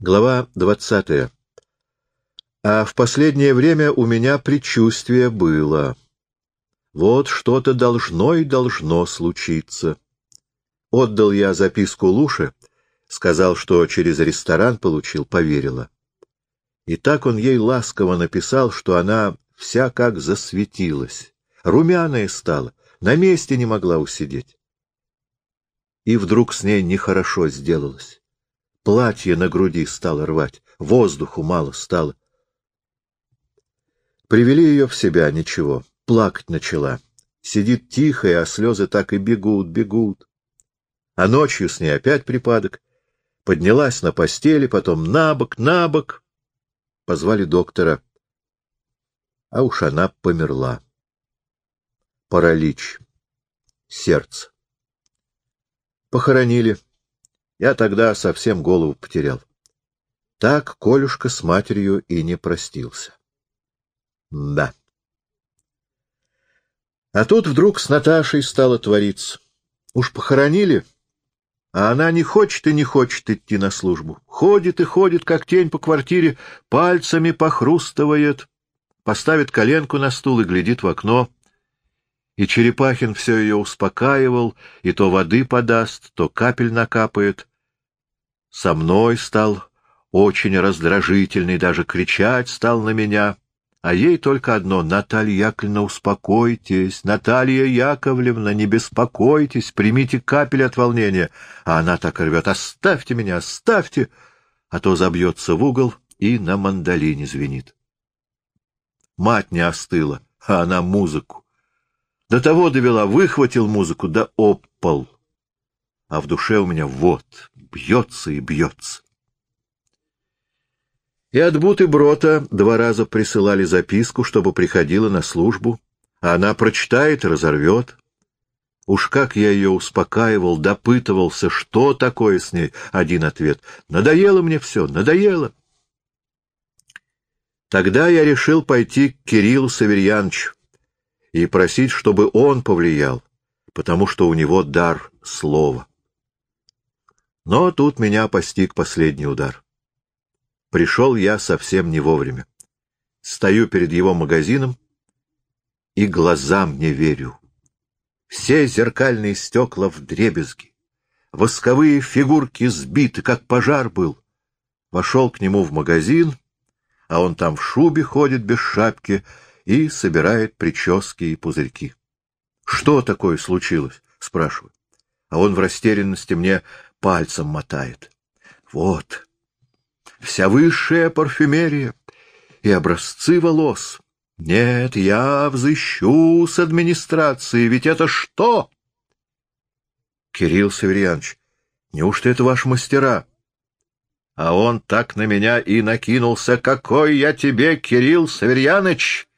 Глава двадцатая. А в последнее время у меня предчувствие было. Вот что-то должно и должно случиться. Отдал я записку Луше, сказал, что через ресторан получил, поверила. И так он ей ласково написал, что она вся как засветилась, румяная стала, на месте не могла усидеть. И вдруг с ней нехорошо сделалось. Платье на груди стало рвать, воздуху мало стало. Привели ее в себя, ничего, плакать начала. Сидит тихо, а слезы так и бегут, бегут. А ночью с ней опять припадок. Поднялась на постели, потом на бок, на бок. Позвали доктора. А уж она померла. Паралич. Сердце. Похоронили. Я тогда совсем голову потерял. Так Колюшка с матерью и не простился. Да. А тут вдруг с Наташей стало твориться. Уж похоронили, а она не хочет и не хочет идти на службу. Ходит и ходит, как тень по квартире, пальцами похрустывает, поставит коленку на стул и глядит в окно. И Черепахин все ее успокаивал, и то воды подаст, то капель накапает. Со мной стал очень раздражительный, даже кричать стал на меня. А ей только одно — Наталья Яковлевна, успокойтесь, Наталья Яковлевна, не беспокойтесь, примите капель от волнения. А она так рвет, оставьте меня, оставьте, а то забьется в угол и на мандолине звенит. Мать не остыла, а она музыку. До того довела, выхватил музыку, да опал. А в душе у меня вот, бьется и бьется. И от Буты Брота два раза присылали записку, чтобы приходила на службу, а она прочитает и разорвет. Уж как я ее успокаивал, допытывался, что такое с ней, один ответ. Надоело мне все, надоело. Тогда я решил пойти к Кириллу Саверьяновичу и просить, чтобы он повлиял, потому что у него дар слова. Но тут меня постиг последний удар. Пришел я совсем не вовремя. Стою перед его магазином и глазам не верю. Все зеркальные стекла в дребезги, восковые фигурки сбиты, как пожар был. Вошел к нему в магазин, а он там в шубе ходит без шапки, и собирает прически и пузырьки. — Что такое случилось? — спрашиваю. А он в растерянности мне пальцем мотает. — Вот, вся высшая парфюмерия и образцы волос. Нет, я взыщу с администрации, ведь это что? — Кирилл Северьянович, неужто это ваши мастера? А он так на меня и накинулся. Какой я тебе, Кирилл Северьяныч!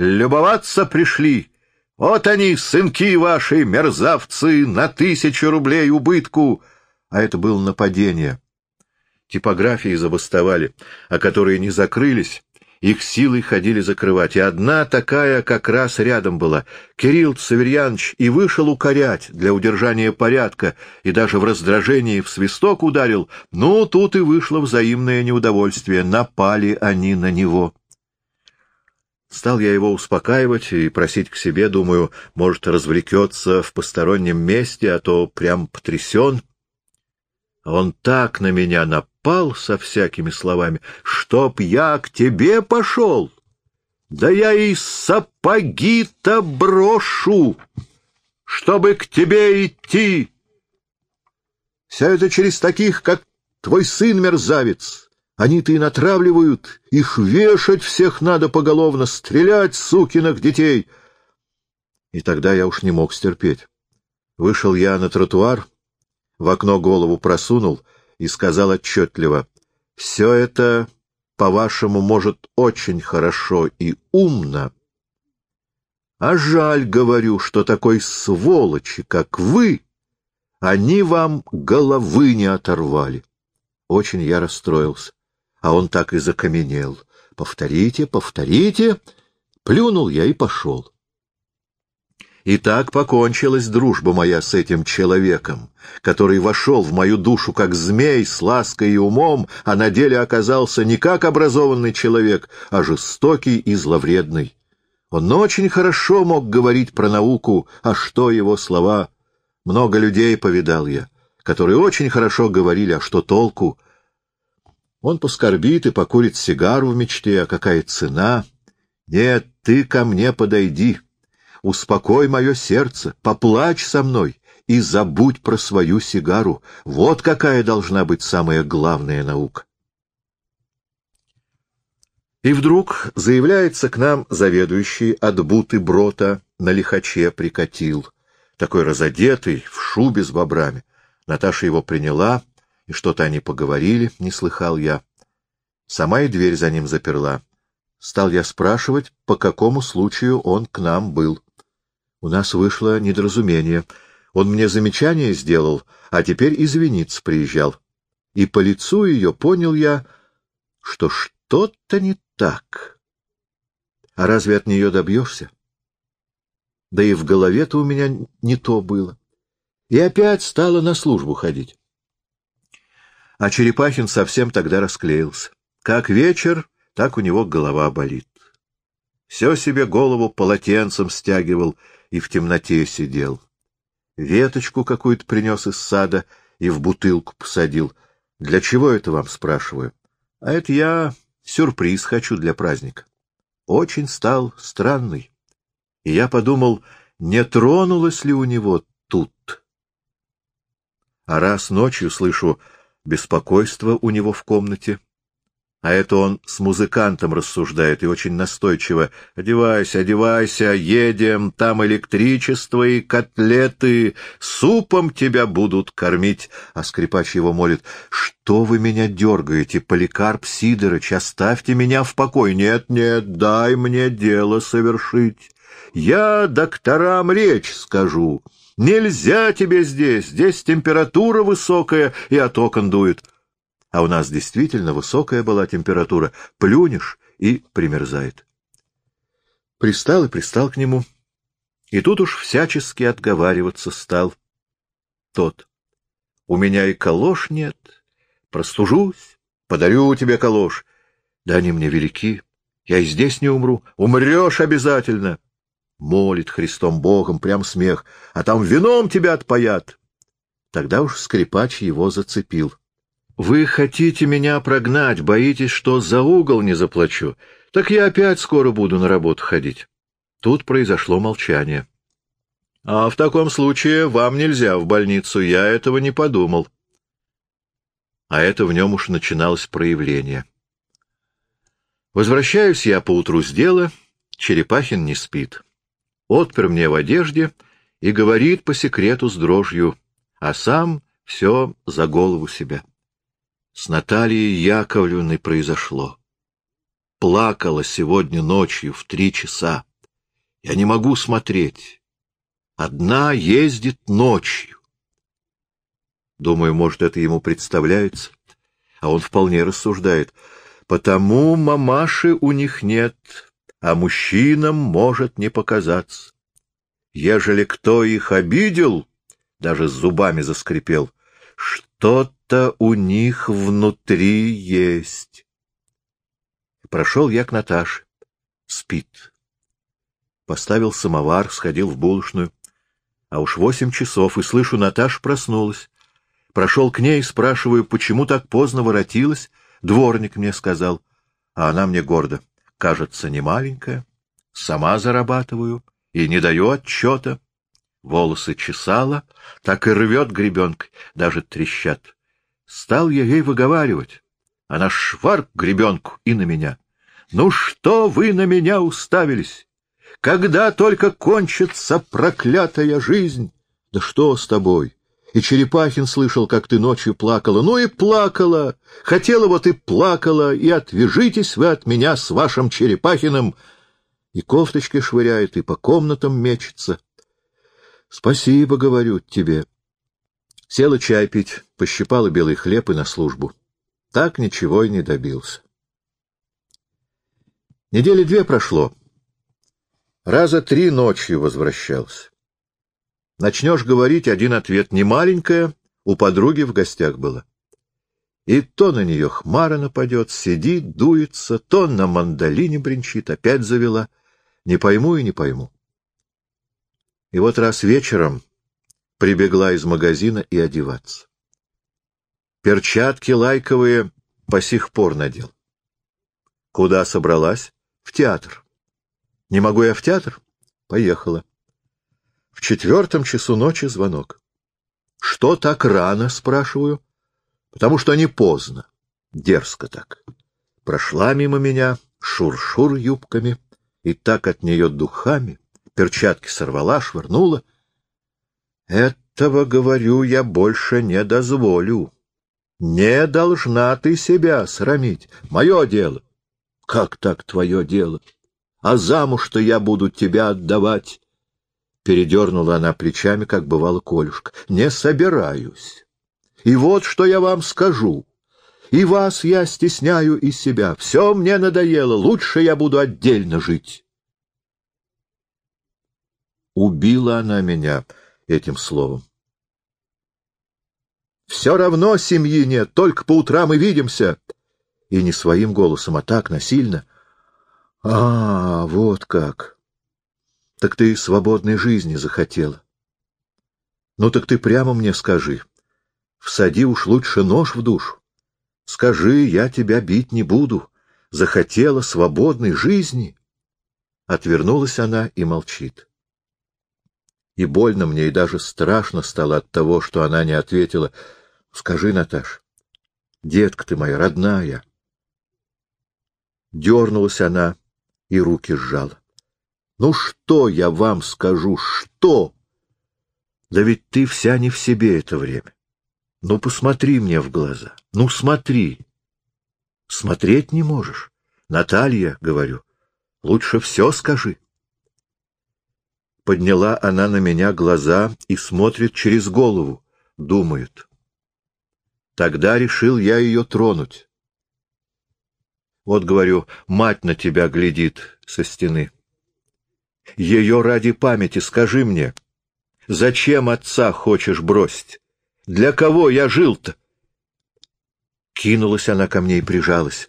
Любоваться пришли. Вот они, сынки ваши, мерзавцы, на тысячу рублей убытку. А это было нападение. Типографии забастовали, а которые не закрылись, их силой ходили закрывать, и одна такая как раз рядом была. Кирилл Саверьянович и вышел укорять для удержания порядка, и даже в раздражении в свисток ударил. Ну, тут и вышло взаимное неудовольствие, напали они на него. Стал я его успокаивать и просить к себе, думаю, может, развлекется в постороннем месте, а то прям потрясен. Он так на меня напал со всякими словами, чтоб я к тебе пошел. Да я и сапоги-то брошу, чтобы к тебе идти. Все это через таких, как твой сын-мерзавец. Они-то и натравливают, их вешать всех надо поголовно, стрелять, сукиных детей. И тогда я уж не мог стерпеть. Вышел я на тротуар, в окно голову просунул и сказал отчетливо, «Все это, по-вашему, может очень хорошо и умно, а жаль, говорю, что такой сволочи, как вы, они вам головы не оторвали». Очень я расстроился а он так и закаменел. «Повторите, повторите!» Плюнул я и пошел. И так покончилась дружба моя с этим человеком, который вошел в мою душу как змей с лаской и умом, а на деле оказался не как образованный человек, а жестокий и зловредный. Он очень хорошо мог говорить про науку, а что его слова. Много людей повидал я, которые очень хорошо говорили, а что толку. Он поскорбит и покурит сигару в мечте, а какая цена? Нет, ты ко мне подойди успокой мое сердце, поплачь со мной и забудь про свою сигару. Вот какая должна быть самая главная наука. И вдруг заявляется к нам заведующий от буты брота на лихаче прикатил, такой разодетый, в шубе с бобрами. Наташа его приняла, и что-то они поговорили, не слыхал я. Сама и дверь за ним заперла. Стал я спрашивать, по какому случаю он к нам был. У нас вышло недоразумение. Он мне замечание сделал, а теперь извиниться приезжал. И по лицу ее понял я, что что-то не так. А разве от нее добьешься? Да и в голове-то у меня не то было. И опять стала на службу ходить. А Черепахин совсем тогда расклеился. Как вечер, так у него голова болит. Все себе голову полотенцем стягивал и в темноте сидел. Веточку какую-то принес из сада и в бутылку посадил. Для чего это вам, спрашиваю? А это я сюрприз хочу для праздника. Очень стал странный. И я подумал, не тронулось ли у него тут. А раз ночью слышу беспокойство у него в комнате, а это он с музыкантом рассуждает и очень настойчиво. «Одевайся, одевайся, едем, там электричество и котлеты, супом тебя будут кормить». А скрипач его молит. «Что вы меня дергаете, Поликарп Сидорович, оставьте меня в покой. Нет, нет, дай мне дело совершить. Я докторам речь скажу. Нельзя тебе здесь, здесь температура высокая и от окон дует» а у нас действительно высокая была температура, плюнешь и примерзает. Пристал и пристал к нему, и тут уж всячески отговариваться стал. Тот. У меня и калош нет, простужусь, подарю тебе калош. Да они мне велики, я и здесь не умру, умрешь обязательно. Молит Христом Богом, прям смех, а там вином тебя отпоят. Тогда уж скрипач его зацепил. Вы хотите меня прогнать, боитесь, что за угол не заплачу. Так я опять скоро буду на работу ходить. Тут произошло молчание. А в таком случае вам нельзя в больницу, я этого не подумал. А это в нем уж начиналось проявление. Возвращаюсь я поутру с дела, Черепахин не спит. Отпер мне в одежде и говорит по секрету с дрожью, а сам все за голову себя. С Натальей Яковлевной произошло. Плакала сегодня ночью в три часа. Я не могу смотреть. Одна ездит ночью. Думаю, может, это ему представляется. А он вполне рассуждает. Потому мамаши у них нет, а мужчинам может не показаться. Ежели кто их обидел, даже зубами заскрипел, что-то у них внутри есть. Прошел я к Наташе. Спит. Поставил самовар, сходил в булочную. А уж восемь часов, и слышу, Наташа проснулась. Прошел к ней, спрашиваю, почему так поздно воротилась. Дворник мне сказал. А она мне гордо. Кажется, не маленькая. Сама зарабатываю и не даю отчета. Волосы чесала, так и рвет гребенкой, даже трещат. Стал я ей выговаривать. Она шварк гребенку и на меня. «Ну что вы на меня уставились? Когда только кончится проклятая жизнь? Да что с тобой?» И Черепахин слышал, как ты ночью плакала. Ну и плакала. Хотела вот и плакала. И отвяжитесь вы от меня с вашим Черепахиным. И кофточки швыряет, и по комнатам мечется. Спасибо, говорю тебе. Села чай пить, пощипала белый хлеб и на службу. Так ничего и не добился. Недели две прошло. Раза три ночью возвращался. Начнешь говорить, один ответ не маленькая, у подруги в гостях была. И то на нее хмара нападет, сидит, дуется, то на мандолине бренчит, опять завела. Не пойму и не пойму. И вот раз вечером прибегла из магазина и одеваться. Перчатки лайковые по сих пор надел. Куда собралась? В театр. Не могу я в театр? Поехала. В четвертом часу ночи звонок. Что так рано, спрашиваю? Потому что не поздно. Дерзко так. Прошла мимо меня, шур-шур юбками, и так от нее духами, перчатки сорвала, швырнула. Этого, говорю, я больше не дозволю. Не должна ты себя срамить. Мое дело. Как так твое дело? А замуж-то я буду тебя отдавать. Передернула она плечами, как бывало Колюшка. Не собираюсь. И вот что я вам скажу. И вас я стесняю из себя. Все мне надоело. Лучше я буду отдельно жить. Убила она меня этим словом. Все равно семьи нет, только по утрам и видимся. И не своим голосом, а так, насильно. А, вот как. Так ты свободной жизни захотела. Ну так ты прямо мне скажи. Всади уж лучше нож в душу. Скажи, я тебя бить не буду. Захотела свободной жизни. Отвернулась она и молчит. И больно мне, и даже страшно стало от того, что она не ответила — Скажи, Наташ, детка ты моя, родная. Дернулась она и руки сжала. Ну что я вам скажу, что? Да ведь ты вся не в себе это время. Ну, посмотри мне в глаза. Ну, смотри. Смотреть не можешь. Наталья, говорю, лучше все скажи. Подняла она на меня глаза и смотрит через голову, думает. Тогда решил я ее тронуть. Вот, говорю, мать на тебя глядит со стены. Ее ради памяти скажи мне, зачем отца хочешь бросить? Для кого я жил-то? Кинулась она ко мне и прижалась.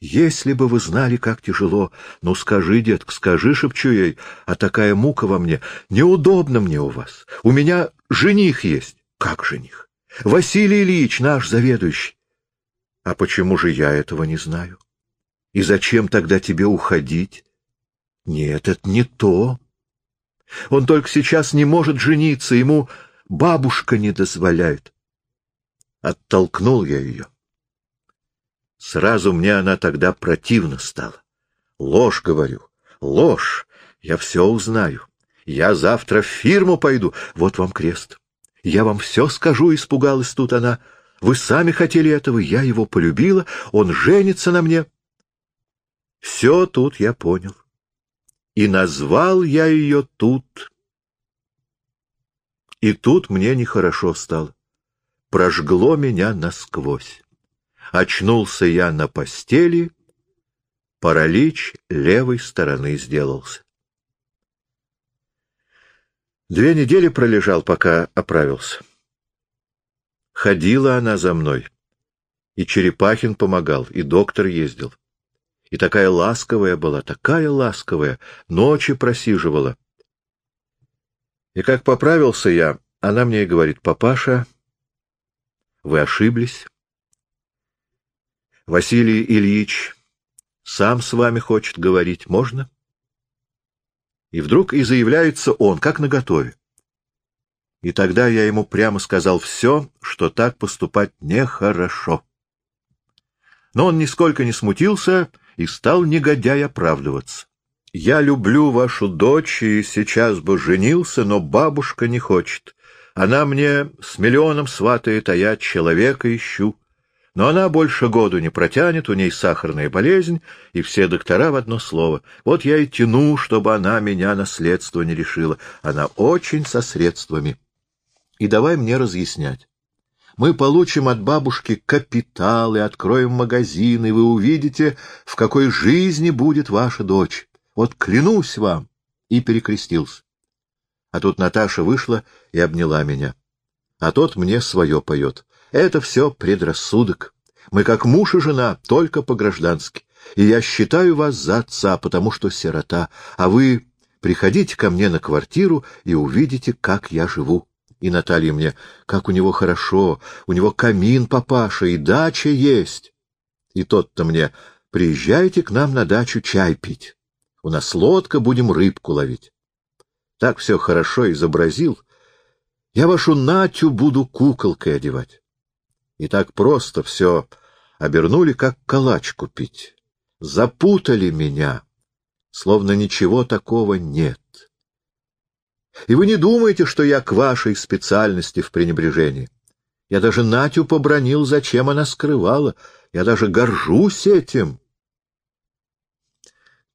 Если бы вы знали, как тяжело, ну скажи, детка, скажи, шепчу ей, а такая мука во мне, неудобно мне у вас. У меня жених есть. Как жених? Василий Ильич, наш заведующий. А почему же я этого не знаю? И зачем тогда тебе уходить? Нет, это не то. Он только сейчас не может жениться, ему бабушка не дозволяет. Оттолкнул я ее. Сразу мне она тогда противно стала. Ложь, говорю, ложь. Я все узнаю. Я завтра в фирму пойду. Вот вам крест. Я вам все скажу, — испугалась тут она. Вы сами хотели этого, я его полюбила, он женится на мне. Все тут я понял. И назвал я ее тут. И тут мне нехорошо стало. Прожгло меня насквозь. Очнулся я на постели, паралич левой стороны сделался. Две недели пролежал, пока оправился. Ходила она за мной. И Черепахин помогал, и доктор ездил. И такая ласковая была, такая ласковая, ночи просиживала. И как поправился я, она мне и говорит, «Папаша, вы ошиблись. Василий Ильич сам с вами хочет говорить, можно?» И вдруг и заявляется он, как наготове. И тогда я ему прямо сказал все, что так поступать нехорошо. Но он нисколько не смутился и стал негодяй оправдываться. «Я люблю вашу дочь и сейчас бы женился, но бабушка не хочет. Она мне с миллионом сватает, а я человека ищу. Но она больше году не протянет, у ней сахарная болезнь, и все доктора в одно слово. Вот я и тяну, чтобы она меня наследство не решила. Она очень со средствами. И давай мне разъяснять. Мы получим от бабушки капитал и откроем магазин, и вы увидите, в какой жизни будет ваша дочь. Вот клянусь вам!» И перекрестился. А тут Наташа вышла и обняла меня. А тот мне свое поет. Это все предрассудок. Мы как муж и жена, только по-граждански. И я считаю вас за отца, потому что сирота, а вы приходите ко мне на квартиру и увидите, как я живу. И Наталья мне, как у него хорошо, у него камин, папаша, и дача есть. И тот-то мне, приезжайте к нам на дачу чай пить. У нас лодка, будем рыбку ловить. Так все хорошо изобразил. Я вашу Натю буду куколкой одевать. И так просто все обернули, как калач купить. Запутали меня, словно ничего такого нет. И вы не думаете, что я к вашей специальности в пренебрежении. Я даже Натю побронил, зачем она скрывала. Я даже горжусь этим.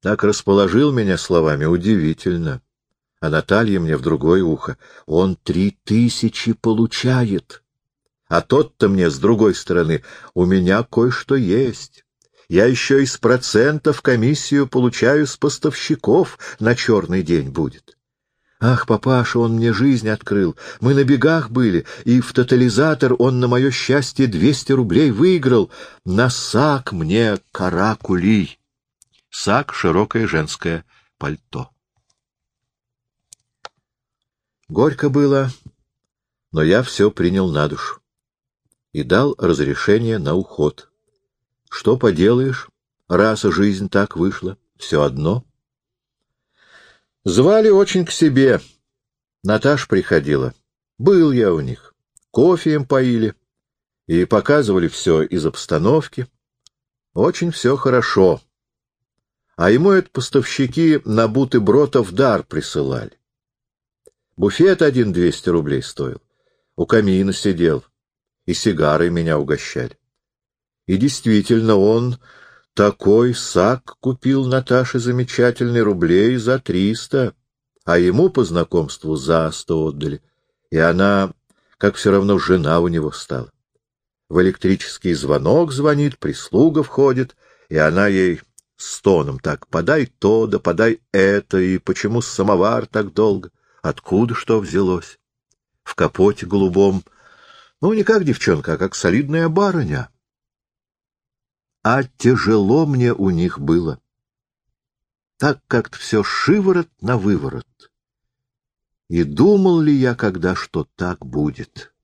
Так расположил меня словами удивительно. А Наталья мне в другое ухо. Он три тысячи получает. А тот-то мне с другой стороны. У меня кое-что есть. Я еще из процентов комиссию получаю с поставщиков на черный день будет. Ах, папаша, он мне жизнь открыл. Мы на бегах были, и в тотализатор он на мое счастье двести рублей выиграл. На сак мне каракулей. Сак — широкое женское пальто. Горько было, но я все принял на душу и дал разрешение на уход. Что поделаешь, раз жизнь так вышла, все одно — Звали очень к себе. Наташ приходила. Был я у них. Кофе им поили. И показывали все из обстановки. Очень все хорошо. А ему это поставщики на буты-бротов дар присылали. Буфет один двести рублей стоил. У камина сидел. И сигары меня угощали. И действительно, он такой сак купил Наташе замечательный рублей за триста, а ему по знакомству за сто отдали. И она, как все равно, жена у него стала. В электрический звонок звонит, прислуга входит, и она ей стоном так «подай то, да подай это, и почему самовар так долго? Откуда что взялось?» В капоте голубом. Ну, не как девчонка, а как солидная барыня а тяжело мне у них было. Так как-то все шиворот на выворот. И думал ли я когда, что так будет?